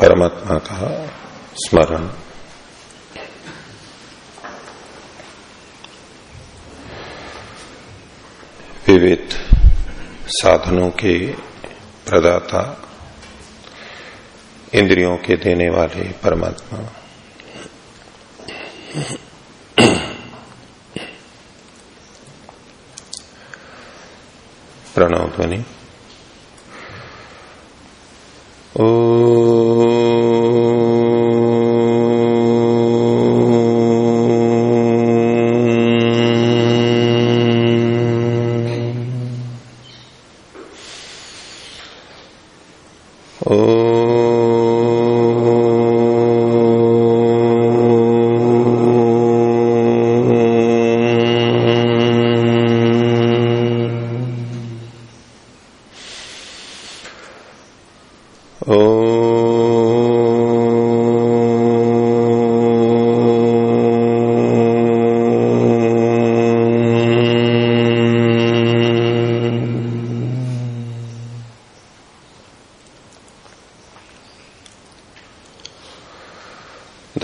परमात्मा का स्मरण। विविध साधनों के प्रदाता इंद्रियों के देने वाले परमात्मा। प्रणव ध्वनि।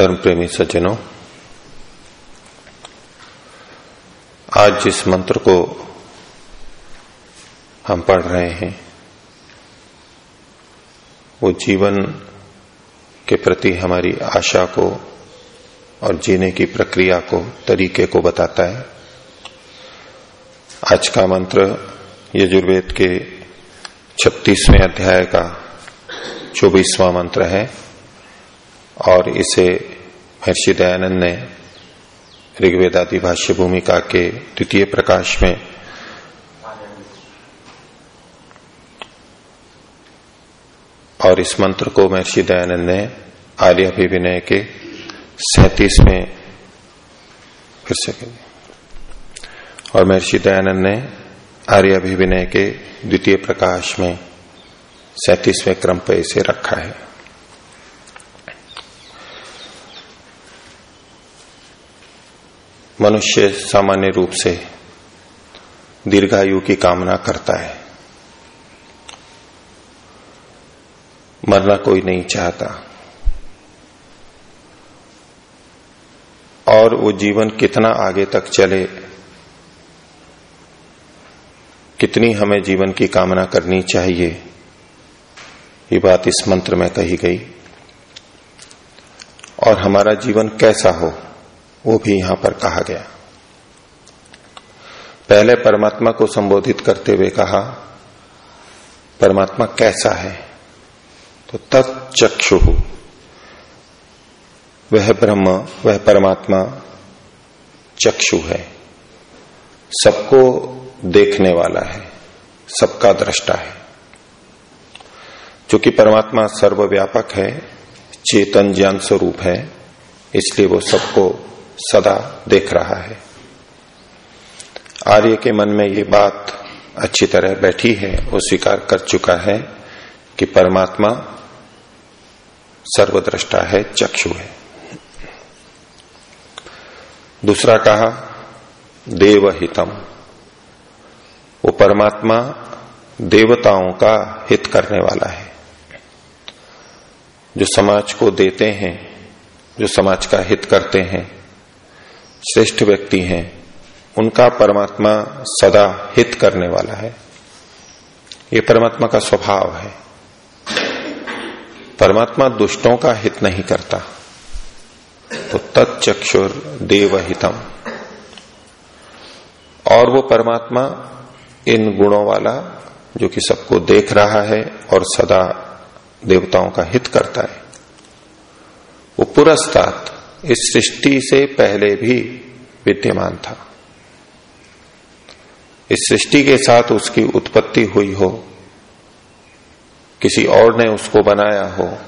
धर्म प्रेमी सज्जनों, आज जिस मंत्र को हम पढ़ रहे हैं, वो जीवन के प्रति हमारी आशा को और जीने की प्रक्रिया को, तरीके को बताता है। आज का मंत्र यजुर्वेद के छत्तीसवें अध्याय का चौबीसवां मंत्र है और इसे महर्षि दयानंद ने ऋग्वेदादि भाष्य भूमिका के द्वितीय प्रकाश में और इस मंत्र को महर्षि दयानंद ने आर्य के सैतीसवें फिर से और महर्षि दयानंद ने आर्य अभिविनय के द्वितीय प्रकाश में सैतीसवें क्रम पर इसे रखा है। मनुष्य सामान्य रूप से दीर्घायु की कामना करता है। मरना कोई नहीं चाहता। और वो जीवन कितना आगे तक चले, कितनी हमें जीवन की कामना करनी चाहिए, ये बात इस मंत्र में कही गई। और हमारा जीवन कैसा हो वो भी यहाँ पर कहा गया। पहले परमात्मा को संबोधित करते हुए कहा, परमात्मा कैसा है? तो तत्चक्षु वह ब्रह्म, वह परमात्मा चक्षु है। सबको देखने वाला है, सबका दृष्टा है। क्योंकि परमात्मा सर्वव्यापक है, चेतन ज्ञान स्वरूप है, इसलिए वो सबको सदा देख रहा है। आर्य के मन में ये बात अच्छी तरह बैठी है, वो स्वीकार कर चुका है कि परमात्मा सर्वद्रष्टा है, चक्षु है। दूसरा कहा, देवहितम। वो परमात्मा देवताओं का हित करने वाला है। जो समाज को देते हैं, जो समाज का हित करते हैं श्रेष्ठ व्यक्ति हैं, उनका परमात्मा सदा हित करने वाला है। ये परमात्मा का स्वभाव है। परमात्मा दुष्टों का हित नहीं करता। तो तत्चक्षुर देवहितम। और वो परमात्मा इन गुणों वाला, जो कि सबको देख रहा है और सदा देवताओं का हित करता है। वो पुरस्तात इस सृष्टि से पहले भी विद्यमान था। इस सृष्टि के साथ उसकी उत्पत्ति हुई हो, किसी और ने उसको बनाया हो,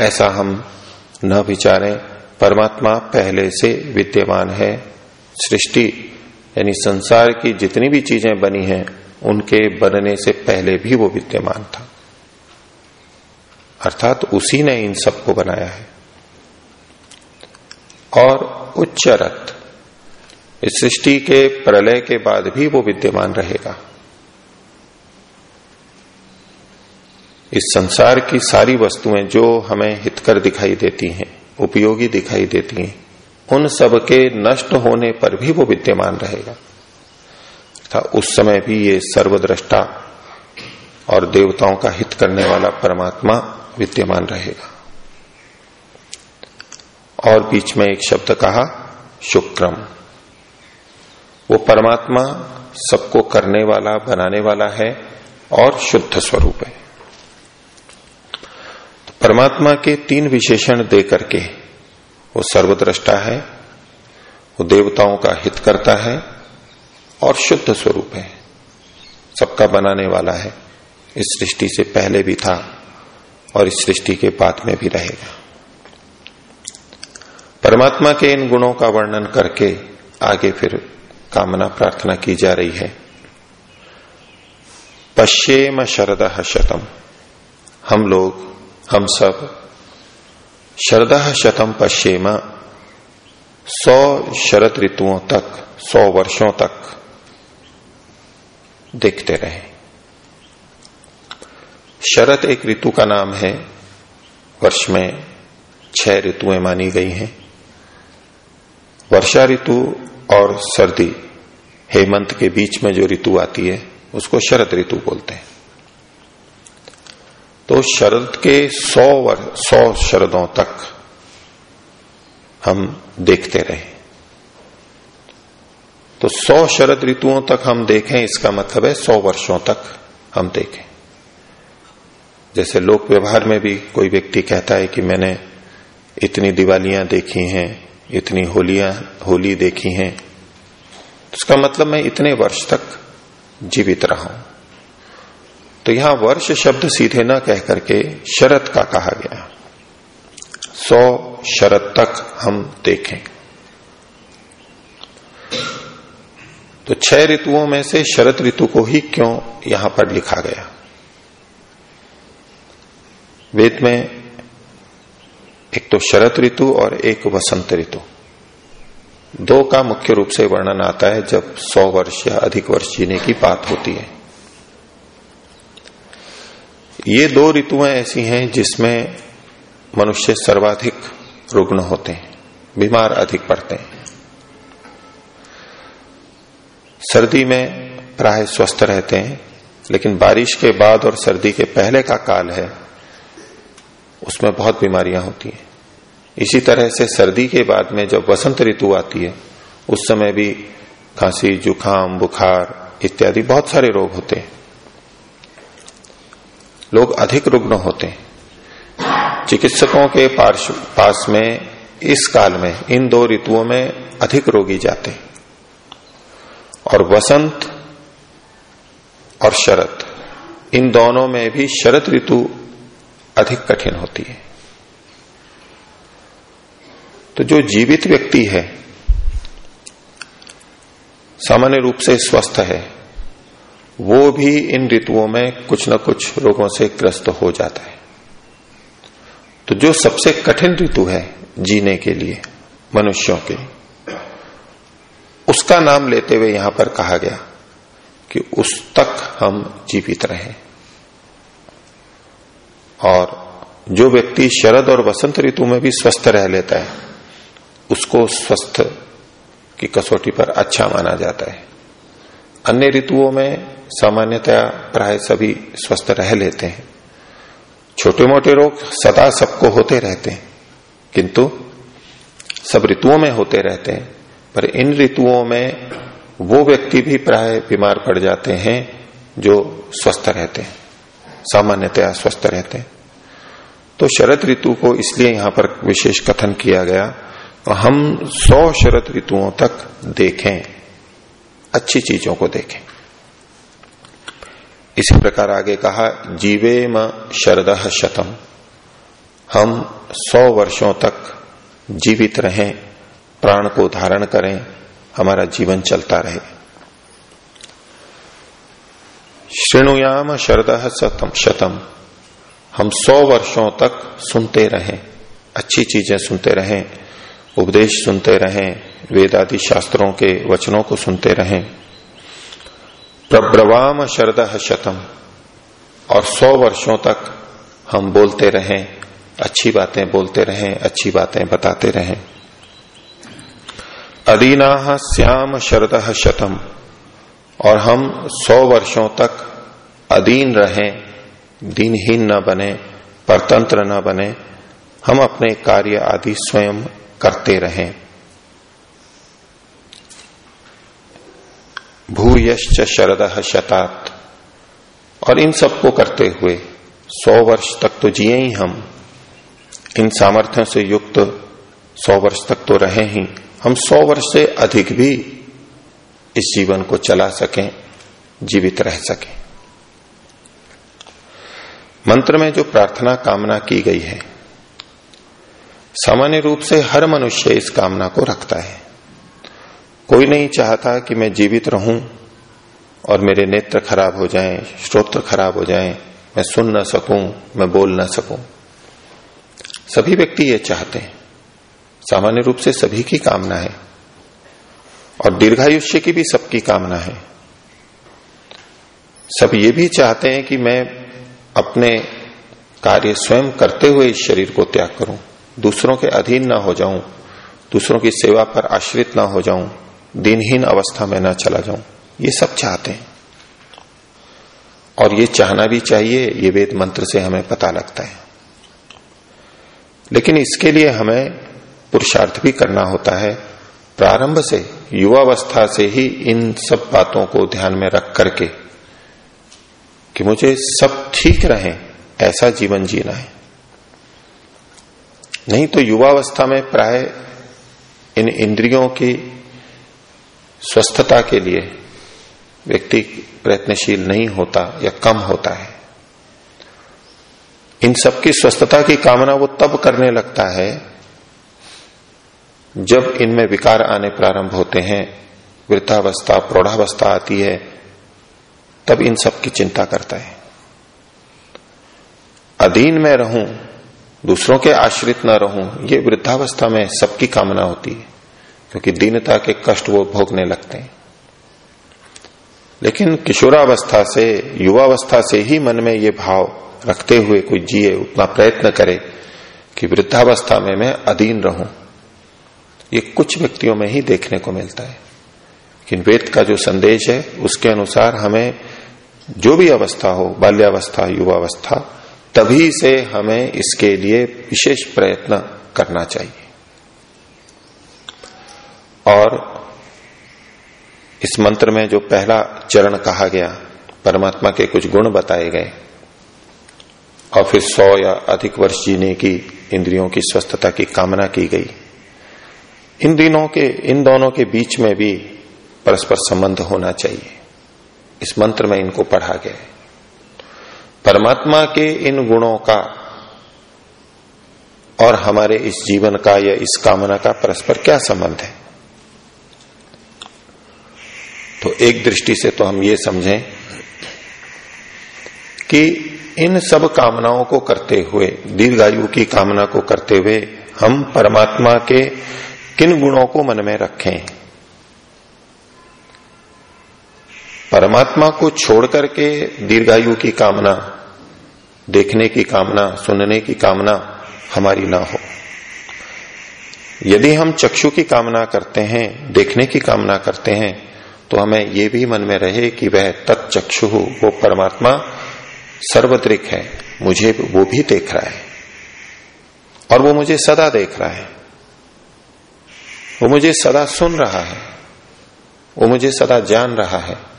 ऐसा हम न विचारें। परमात्मा पहले से विद्यमान है। सृष्टि, यानी संसार की जितनी भी चीज़ें बनी हैं, उनके बनने से पहले भी वो विद्यमान था। अर्थात उसी ने इन सबको बनाया है। और उच्चरत। इस सृष्टि के प्रलय के बाद भी वो विद्यमान रहेगा। इस संसार की सारी वस्तुएँ जो हमें हितकर दिखाई देती हैं, उपयोगी दिखाई देती हैं, उन सब के नष्ट होने पर भी वो विद्यमान रहेगा। था उस समय भी ये सर्वद्रष्टा और देवताओं का हित करने वाला परमात्मा विद्यमान रहेगा। और बीच में एक शब्द कहा, शुक्रम। वो परमात्मा सबको करने वाला, बनाने वाला है और शुद्ध स्वरूप है। तो परमात्मा के तीन विशेषण दे करके वो सर्वद्रष्टा है, वो देवताओं का हित करता है और शुद्ध स्वरूप है। सबका बनाने वाला है। इस सृष्टि से पहले भी था और इस सृष्टि के बाद में भी रहेगा। परमात्मा के इन गुणों का वर्णन करके आगे फिर कामना प्रार्थना की जा रही है। पश्येम शरद शतम। हम लोग, हम सब शरद शतम पश्येम सौ शरद ऋतुओं तक, सौ वर्षों तक देखते रहे। शरद एक ऋतु का नाम है। वर्ष में छह ऋतुएँ मानी गई हैं। वर्षा ऋतु और सर्दी हेमंत के बीच में जो ऋतु आती है, उसको शरद ऋतु बोलते हैं। तो शरद के सौ वर्ष सौ शरदों तक हम देखते रहे। तो सौ शरद ऋतुओं तक हम देखें, इसका मतलब है सौ वर्षों तक हम देखें। जैसे लोक व्यवहार में भी कोई व्यक्ति कहता है कि मैंने इतनी दिवालियाँ देखी हैं इतनी होलियाँ, होली देखी हैं उसका मतलब मैं इतने वर्ष तक जीवित रहा हूँ। तो यहाँ वर्ष शब्द सीधे ना कह करके शरत का कहा गया। सौ शरत तक हम देखें। तो छह ऋतुओं में से शरत ऋतु को ही क्यों यहाँ पर लिखा गया? वेद में एक तो शरत ऋतु और एक वसंत ऋतु। दो का मुख्य रूप से वर्णन आता है जब सौ वर्ष या अधिक वर्ष जीने की बात होती है। ये दो ऋतुएँ ऐसी हैं जिसमें मनुष्य सर्वाधिक रुग्ण होते हैं, बीमार अधिक पड़ते हैं। सर्दी में प्राय स्वस्थ रहते हैं, लेकिन बारिश के बाद और सर्दी के पहले का काल है, उसमें बहुत बीमारियाँ होती हैं। इसी तरह से सर्दी के बाद में जब वसंत ऋतु आती है, उस समय भी खांसी जुखाम बुखार इत्यादि बहुत सारे रोग होते हैं। लोग अधिक रुग्ण होते हैं। चिकित्सकों के पास में, इस काल में, इन दो ऋतुओं में अधिक रोगी जाते हैं। और वसंत और शरद इन दोनों में भी शरत ऋतु अधिक कठिन होती है। तो जो जीवित व्यक्ति है, सामान्य रूप से स्वस्थ है, वो भी इन ऋतुओं में कुछ न कुछ रोगों से ग्रस्त हो जाता है। तो जो सबसे कठिन ऋतु है जीने के लिए, मनुष्यों के, उसका नाम लेते हुए यहाँ पर कहा गया कि उस तक हम जीवित रहें। और जो व्यक्ति शरद और वसंत ऋतु में भी स्वस्थ रह लेता है उसको स्वस्थ की कसौटी पर अच्छा माना जाता है। अन्य ऋतुओं में सामान्यतया प्राय सभी स्वस्थ रह लेते हैं। छोटे मोटे रोग सदा सबको होते रहते हैं, किंतु सब ऋतुओं में होते रहते हैं, पर इन ऋतुओं में वो व्यक्ति भी प्राय बीमार पड़ जाते हैं जो स्वस्थ रहते हैं, सामान्यतया स्वस्थ रहते हैं। तो शरद ऋतु को इसलिए यहाँ पर विशेष कथन किया गया तो हम सौ शरद ऋतुओं तक देखें, अच्छी चीज़ों को देखें। इसी प्रकार आगे कहा जीवे म शरद शतम। हम सौ वर्षों तक जीवित रहें, प्राण को धारण करें, हमारा जीवन चलता रहे। श्रेणुयाम शरद शतम शतम। हम सौ वर्षों तक सुनते रहें, अच्छी चीज़ें सुनते रहें उपदेश सुनते रहें वेद आदि शास्त्रों के वचनों को सुनते रहें। प्रब्रवाम शरद शतम, और सौ वर्षों तक हम बोलते रहें, अच्छी बातें बोलते रहें, अच्छी बातें बताते रहें। अदीना श्याम शरद शतम, और हम सौ वर्षों तक अधीन रहें, दीनहीन न बने, परतंत्र न बने, हम अपने कार्य आदि स्वयं करते रहें। भूयश्च शरद शतात। और इन सबको करते हुए सौ वर्ष तक तो जिए ही हम। इन सामर्थ्यों से युक्त सौ वर्ष तक तो रहे ही। हम सौ वर्ष से अधिक भी इस जीवन को चला सकें, जीवित रह सकें। मंत्र में जो प्रार्थना कामना की गई है सामान्य रूप से हर मनुष्य इस कामना को रखता है। कोई नहीं चाहता कि मैं जीवित रहूँ और मेरे नेत्र खराब हो जाएँ, श्रोत्र खराब हो जाएँ, मैं सुन न सकूँ मैं बोल न सकूँ। सभी व्यक्ति ये चाहते हैं। सामान्य रूप से सभी की कामना है और दीर्घायुष्य की भी सबकी कामना है। सब ये भी चाहते हैं कि मैं अपने कार्य स्वयं करते हुए इस शरीर को त्याग करूँ। दूसरों के अधीन ना हो जाऊँ, दूसरों की सेवा पर आश्रित ना हो जाऊँ, दिनहीन अवस्था में ना चला जाऊँ, ये सब चाहते हैं। और ये चाहना भी चाहिए, ये वेद मंत्र से हमें पता लगता है। लेकिन इसके लिए हमें पुरुषार्थ भी करना होता है। प्रारंभ से, युवावस्था से ही इन सब बातों को ध्यान में रख करके कि मुझे सब ठीक रहे, ऐसा जीवन जीना है। नहीं तो युवावस्था में प्राय इन इंद्रियों की स्वस्थता के लिए व्यक्ति प्रयत्नशील नहीं होता या कम होता है। इन सबकी स्वस्थता की कामना वो तब करने लगता है जब इनमें विकार आने प्रारंभ होते हैं, वृद्धावस्था, प्रौढ़ावस्था आती है, तब इन सब की चिंता करता है। अधीन में रहूँ दूसरों के आश्रित न रहूँ, ये वृद्धावस्था में सबकी कामना होती है, क्योंकि दीनता के कष्ट वो भोगने लगते हैं। लेकिन किशोरावस्था से, युवावस्था से ही मन में ये भाव रखते हुए कोई जिए, उतना प्रयत्न करे कि वृद्धावस्था में मैं अधीन रहूँ। ये कुछ व्यक्तियों में ही देखने को मिलता है, लेकिन वेद का जो संदेश है, उसके अनुसार हमें जो भी अवस्था हो, बाल्यावस्था, युवावस्था तभी से हमें इसके लिए विशेष प्रयत्न करना चाहिए। और इस मंत्र में जो पहला चरण कहा गया, परमात्मा के कुछ गुण बताए गए, और फिर सौ या अधिक वर्ष जीने की, इंद्रियों की स्वस्थता की कामना की गई। इन दिनों के, इन दोनों के बीच में भी परस्पर संबंध होना चाहिए। इस मंत्र में इनको पढ़ा गया है। परमात्मा के इन गुणों का और हमारे इस जीवन का या इस कामना का परस्पर क्या संबंध है? तो एक दृष्टि से तो हम ये समझें कि इन सब कामनाओं को करते हुए, दीर्घायु की कामना को करते हुए हम परमात्मा के किन गुणों को मन में रखें? परमात्मा को छोड़ करके दीर्घायु की कामना, देखने की कामना, सुनने की कामना हमारी ना हो। यदि हम चक्षु की कामना करते हैं, देखने की कामना करते हैं तो हमें यह भी मन में रहे कि वह तत्चक्षु वो परमात्मा सर्वद्रिक है, मुझे वो भी देख रहा है। और वो मुझे सदा देख रहा है। वो मुझे सदा सुन रहा है। वो मुझे सदा जान रहा है।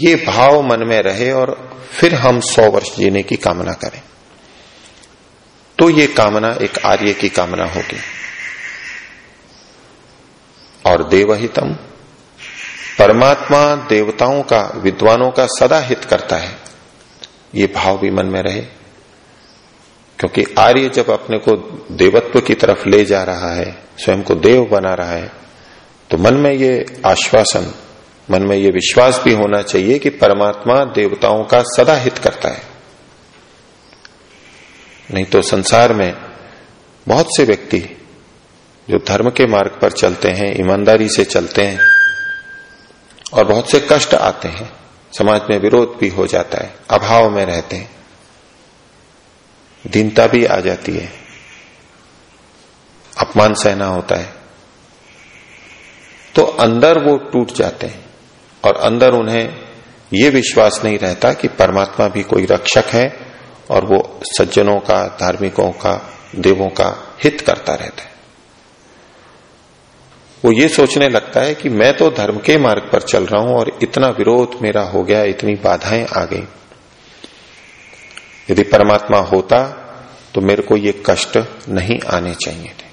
ये भाव मन में रहे और फिर हम सौ वर्ष जीने की कामना करें। तो ये कामना एक आर्य की कामना होगी। और देवहितम, परमात्मा देवताओं का, विद्वानों का सदा हित करता है। ये भाव भी मन में रहे। क्योंकि आर्य जब अपने को देवत्व की तरफ़ ले जा रहा है, स्वयं को देव बना रहा है तो मन में ये आश्वासन मन में ये विश्वास भी होना चाहिए कि परमात्मा देवताओं का सदा हित करता है। नहीं तो संसार में बहुत से व्यक्ति जो धर्म के मार्ग पर चलते हैं, ईमानदारी से चलते हैं और बहुत से कष्ट आते हैं, समाज में विरोध भी हो जाता है, अभाव में रहते हैं, दीनता भी आ जाती है, अपमान सहना होता है तो अंदर वो टूट जाते हैं। और अंदर उन्हें ये विश्वास नहीं रहता कि परमात्मा भी कोई रक्षक है और वो सज्जनों का, धार्मिकों का, देवों का हित करता रहता है। वो ये सोचने लगता है कि मैं तो धर्म के मार्ग पर चल रहा हूँ और इतना विरोध मेरा हो गया, इतनी बाधाएँ आ गई। यदि परमात्मा होता तो मेरे को ये कष्ट नहीं आने चाहिए थे।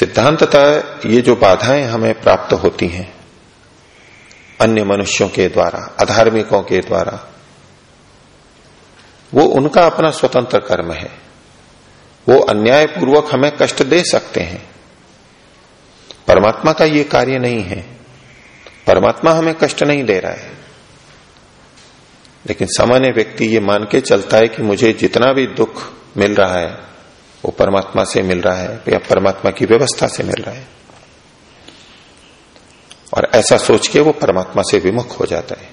सिद्धांततः ये जो बाधाएँ हमें प्राप्त होती हैं, अन्य मनुष्यों के द्वारा, अधार्मिकों के द्वारा, वो उनका अपना स्वतंत्र कर्म है। वो अन्याय पूर्वक हमें कष्ट दे सकते हैं। परमात्मा का ये कार्य नहीं है। परमात्मा हमें कष्ट नहीं दे रहा है। लेकिन सामान्य व्यक्ति ये मान के चलता है कि मुझे जितना भी दुख मिल रहा है वो परमात्मा से मिल रहा है, या परमात्मा की व्यवस्था से मिल रहा है। और ऐसा सोच के वो परमात्मा से विमुख हो जाता है।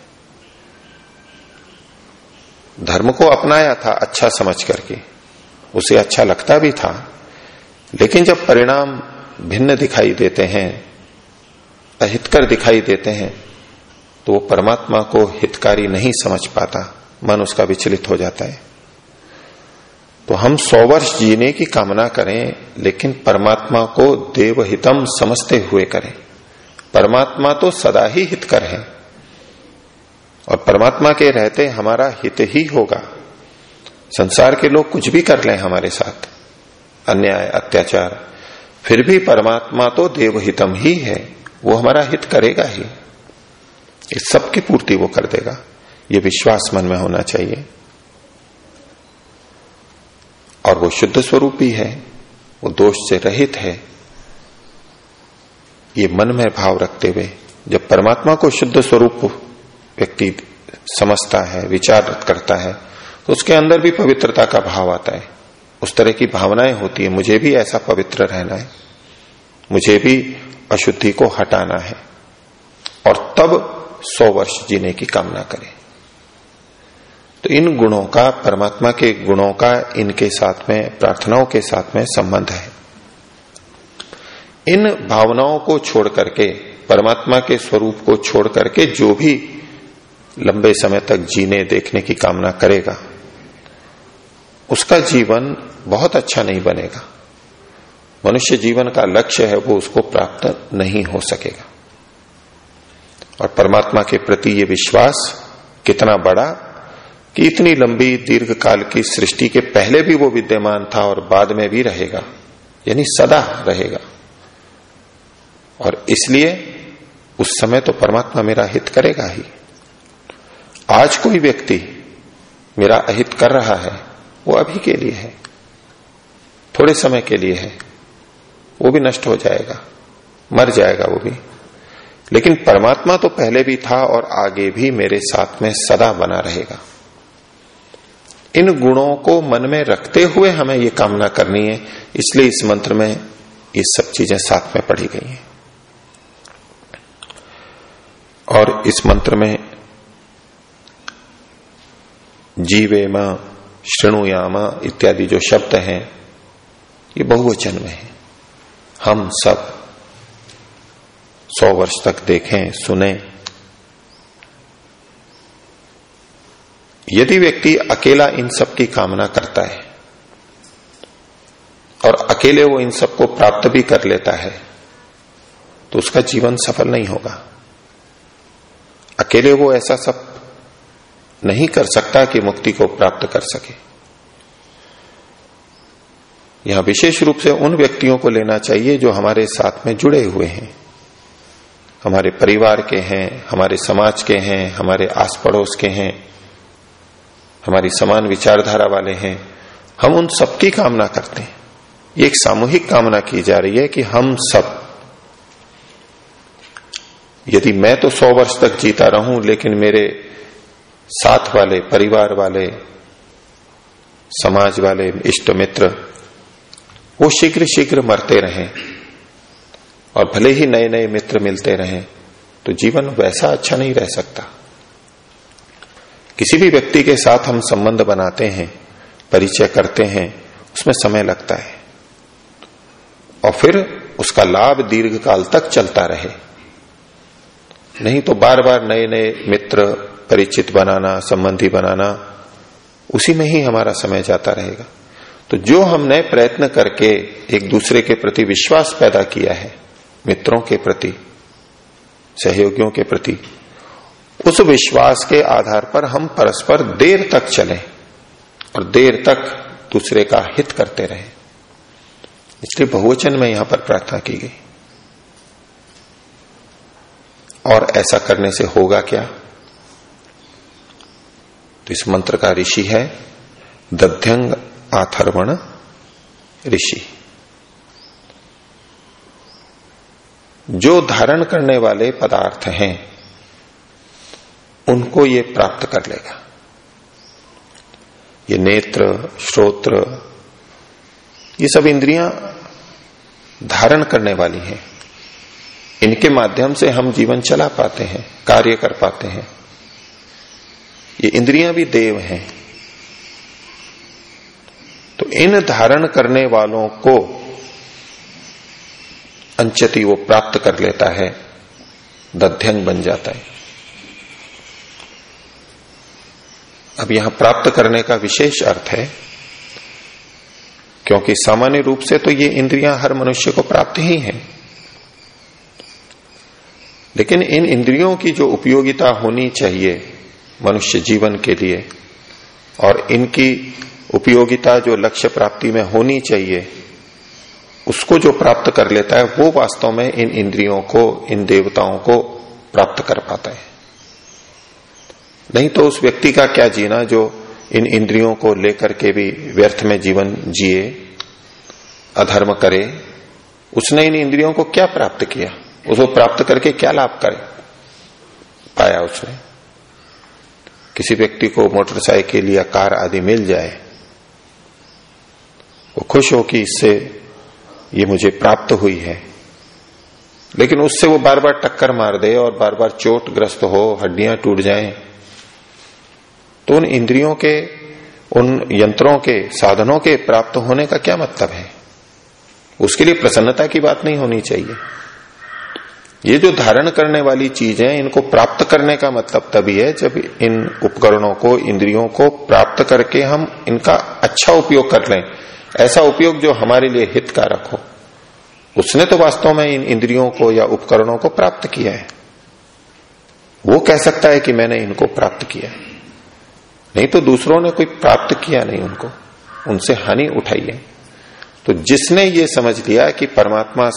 धर्म को अपनाया था अच्छा समझ करके। उसे अच्छा लगता भी था। लेकिन जब परिणाम भिन्न दिखाई देते हैं, अहितकर दिखाई देते हैं तो वो परमात्मा को हितकारी नहीं समझ पाता। मन उसका विचलित हो जाता है। तो हम सौ वर्ष जीने की कामना करें, लेकिन परमात्मा को देवहितम समझते हुए करें। परमात्मा तो सदा ही हितकर है। और परमात्मा के रहते हमारा हित ही होगा। संसार के लोग कुछ भी कर लें हमारे साथ। अन्याय, अत्याचार, फिर भी परमात्मा तो देवहितम ही है। वो हमारा हित करेगा ही। इस सब की पूर्ति वो कर देगा। ये विश्वास मन में होना चाहिए। और वो शुद्ध स्वरूप ही है वो दोष से रहित है। ये मन में भाव रखते हुए, जब परमात्मा को शुद्ध स्वरूप व्यक्ति समझता है, विचार करता है तो उसके अंदर भी पवित्रता का भाव आता है। उस तरह की भावनाएँ होती है, मुझे भी ऐसा पवित्र रहना है, मुझे भी अशुद्धि को हटाना है, और तब सौ वर्ष जीने की कामना करें। तो इन गुणों का, परमात्मा के गुणों का इनके साथ में, प्रार्थनाओं के साथ में संबंध है। इन भावनाओं को छोड़ करके, परमात्मा के स्वरूप को छोड़ करके जो भी लंबे समय तक जीने, देखने की कामना करेगा, उसका जीवन बहुत अच्छा नहीं बनेगा। मनुष्य जीवन का लक्ष्य है, वो उसको प्राप्त नहीं हो सकेगा। और परमात्मा के प्रति ये विश्वास कितना बड़ा कि इतनी लंबी दीर्घ काल की सृष्टि के पहले भी वो विद्यमान था और बाद में भी रहेगा, यानी सदा रहेगा। और इसलिए उस समय तो परमात्मा मेरा हित करेगा ही। आज कोई व्यक्ति मेरा अहित कर रहा है, वो अभी के लिए है, थोड़े समय के लिए है, वो भी नष्ट हो जाएगा, मर जाएगा वो भी। लेकिन परमात्मा तो पहले भी था और आगे भी मेरे साथ में सदा बना रहेगा। इन गुणों को मन में रखते हुए हमें ये कामना करनी है, इसलिए इस मंत्र में ये सब चीज़ें साथ में पढ़ी गई हैं। और इस मंत्र में जीवेम श्रृणुयाम इत्यादि जो शब्द हैं, ये बहुवचन में है। हम सब सौ वर्ष तक देखें, सुने यदि व्यक्ति अकेला इन सब की कामना करता है और अकेले वो इन सबको प्राप्त भी कर लेता है तो उसका जीवन सफल नहीं होगा। अकेले वो ऐसा सब नहीं कर सकता कि मुक्ति को प्राप्त कर सके। यहाँ विशेष रूप से उन व्यक्तियों को लेना चाहिए जो हमारे साथ में जुड़े हुए हैं। हमारे परिवार के हैं, हमारे समाज के हैं, हमारे आस पड़ोस के हैं हमारी समान विचारधारा वाले हैं। हम उन सबकी कामना करते हैं। ये एक सामूहिक कामना की जा रही है कि हम सब, यदि मैं तो सौ वर्ष तक जीता रहूँ, लेकिन मेरे साथ वाले, परिवार वाले, समाज वाले, इष्ट मित्र, वो शीघ्र शीघ्र मरते रहें और भले ही नए नए मित्र मिलते रहें तो जीवन वैसा अच्छा नहीं रह सकता। किसी भी व्यक्ति के साथ हम संबंध बनाते हैं, परिचय करते हैं, उसमें समय लगता है। और फिर उसका लाभ दीर्घ काल तक चलता रहे। नहीं तो बार बार नए नए मित्र, परिचित बनाना, संबंधी बनाना, उसी में ही हमारा समय जाता रहेगा। तो जो हमने प्रयत्न करके एक दूसरे के प्रति विश्वास पैदा किया है, मित्रों के प्रति, सहयोगियों के प्रति उस विश्वास के आधार पर हम परस्पर देर तक चलें और देर तक दूसरे का हित करते रहे। इसलिए बहुवचन में यहाँ पर प्रार्थना की गई। और ऐसा करने से होगा क्या? तो इस मंत्र का ऋषि है, दध्यंग आथर्वण ऋषि। जो धारण करने वाले पदार्थ हैं उनको ये प्राप्त कर लेगा। ये नेत्र, श्रोत्र, ये सब इंद्रियाँ धारण करने वाली हैं। इनके माध्यम से हम जीवन चला पाते हैं, कार्य कर पाते हैं। ये इंद्रियाँ भी देव हैं। तो इन धारण करने वालों को अंचति वो प्राप्त कर लेता है, दध्यंग बन जाता है। अब यहाँ प्राप्त करने का विशेष अर्थ है, क्योंकि सामान्य रूप से तो ये इंद्रियाँ हर मनुष्य को प्राप्त ही हैं। लेकिन इन इंद्रियों की जो उपयोगिता होनी चाहिए मनुष्य जीवन के लिए, और इनकी उपयोगिता जो लक्ष्य प्राप्ति में होनी चाहिए, उसको जो प्राप्त कर लेता है, वो वास्तव में इन इंद्रियों को, इन देवताओं को प्राप्त कर पाता है। नहीं तो उस व्यक्ति का क्या जीना जो इन इंद्रियों को लेकर के भी व्यर्थ में जीवन जिए, अधर्म करे? उसने इन इंद्रियों को क्या प्राप्त किया? उसको प्राप्त करके क्या लाभ करे? पाया उसने। किसी व्यक्ति को मोटरसाइकिल या कार आदि मिल जाए, वो खुश हो कि इससे ये मुझे प्राप्त हुई है। लेकिन उससे वो बार बार टक्कर मार दे और बार बार चोट ग्रस्त हो, हड्डियाँ टूट जाएँ तो उन इंद्रियों के, उन यंत्रों के, साधनों के प्राप्त होने का क्या मतलब है? उसके लिए प्रसन्नता की बात नहीं होनी चाहिए। ये जो धारण करने वाली चीज़ है, इनको प्राप्त करने का मतलब तभी है जब इन उपकरणों को, इंद्रियों को प्राप्त करके हम इनका अच्छा उपयोग कर लें। ऐसा उपयोग जो हमारे लिए हितकारक हो। उसने तो वास्तव में इन इंद्रियों को या उपकरणों को प्राप्त किया है। वो कह सकता है कि मैंने इनको प्राप्त किया है। नहीं तो दूसरों ने कोई प्राप्त किया नहीं उनको। उनसे हानि उठाई है तो जिसने ये समझ लिया कि परमात्मा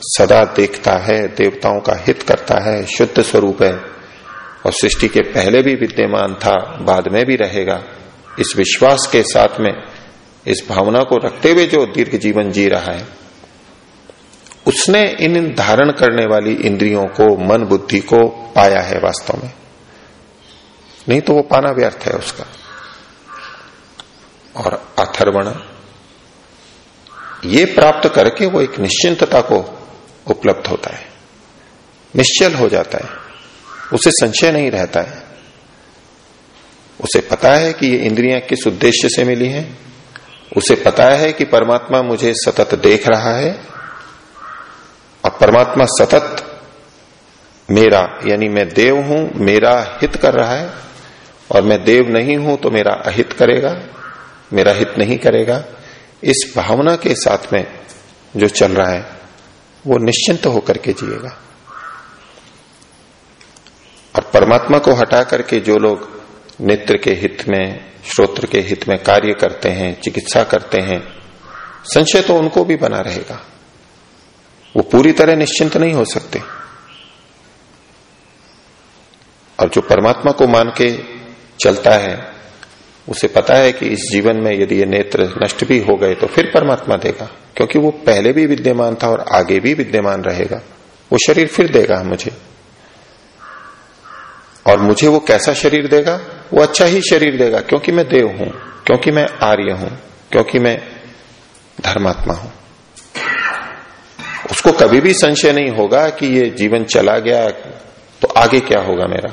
सदा देखता है, देवताओं का हित करता है, शुद्ध स्वरूप है, और सृष्टि के पहले भी विद्यमान था, बाद में भी रहेगा, इस विश्वास के साथ में, इस भावना को रखते हुए जो दीर्घ जीवन जी रहा है, उसने इन धारण करने वाली इंद्रियों को, मन बुद्धि को पाया है वास्तव में। नहीं तो वो पाना व्यर्थ है उसका। और अथर्वण, ये प्राप्त करके वो एक निश्चिंतता को उपलब्ध होता है। निश्चल हो जाता है। उसे संशय नहीं रहता है। उसे पता है कि ये इंद्रियाँ किस उद्देश्य से मिली हैं। उसे पता है कि परमात्मा मुझे सतत देख रहा है। और परमात्मा सतत मेरा, यानी मैं देव हूँ, मेरा हित कर रहा है। और मैं देव नहीं हूँ तो मेरा अहित करेगा, मेरा हित नहीं करेगा। इस भावना के साथ में जो चल रहा है, वो निश्चिंत होकर के जिएगा। और परमात्मा को हटा करके जो लोग नेत्र के हित में, श्रोत्र के हित में कार्य करते हैं, चिकित्सा करते हैं, संशय तो उनको भी बना रहेगा। वो पूरी तरह निश्चिंत नहीं हो सकते। और जो परमात्मा को मान के चलता है, उसे पता है कि इस जीवन में यदि ये नेत्र नष्ट भी हो गए तो फिर परमात्मा देगा, क्योंकि वो पहले भी विद्यमान था और आगे भी विद्यमान रहेगा। वो शरीर फिर देगा मुझे। और मुझे वो कैसा शरीर देगा? वो अच्छा ही शरीर देगा, क्योंकि मैं देव हूँ, क्योंकि मैं आर्य हूँ, क्योंकि मैं धर्मात्मा हूँ। उसको कभी भी संशय नहीं होगा कि ये जीवन चला गया तो आगे क्या होगा मेरा?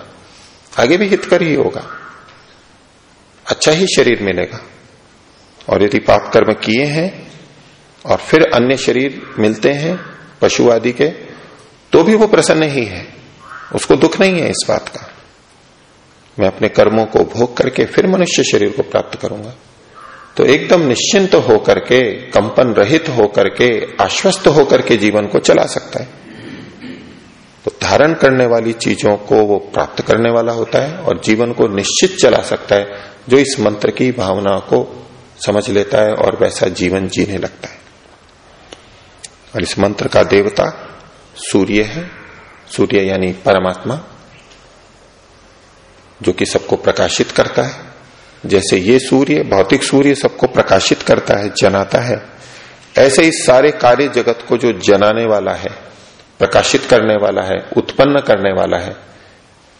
आगे भी हितकर ही होगा। अच्छा ही शरीर मिलेगा। और यदि पाप कर्म किए हैं और फिर अन्य शरीर मिलते हैं पशु आदि के तो भी वो प्रसन्न ही है। उसको दुख नहीं है इस बात का। मैं अपने कर्मों को भोग करके फिर मनुष्य शरीर को प्राप्त करूँगा। तो एकदम निश्चिंत तो होकर के, कंपन रहित होकर के, आश्वस्त होकर के जीवन को चला सकता है। तो धारण करने वाली चीज़ों को वो प्राप्त करने वाला होता है और जीवन को निश्चित चला सकता है। जो इस मंत्र की भावना को समझ लेता है और वैसा जीवन जीने लगता है। और इस मंत्र का देवता सूर्य है। सूर्य यानी परमात्मा, जो कि सबको प्रकाशित करता है। जैसे ये सूर्य, भौतिक सूर्य सबको प्रकाशित करता है, जनाता है, ऐसे ही सारे कार्य जगत को जो जनाने वाला है, प्रकाशित करने वाला है, उत्पन्न करने वाला है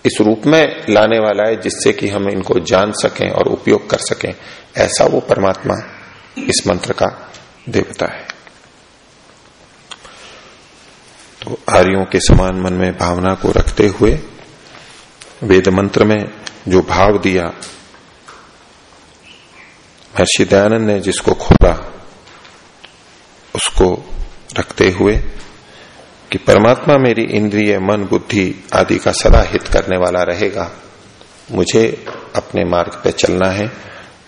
इस रूप में लाने वाला है जिससे कि हम इनको जान सकें और उपयोग कर सकें, ऐसा वो परमात्मा इस मंत्र का देवता है। तो आर्यों के समान मन में भावना को रखते हुए वेद मंत्र में जो भाव दिया, महर्षि दयानंद ने जिसको खोला उसको रखते हुए कि परमात्मा मेरी इंद्रिय, मन, बुद्धि आदि का सदा हित करने वाला रहेगा। मुझे अपने मार्ग पर चलना है।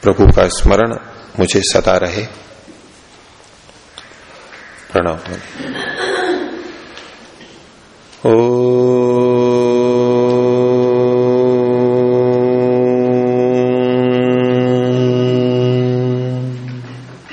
प्रभु का स्मरण मुझे सदा रहे। प्रणाम। ओ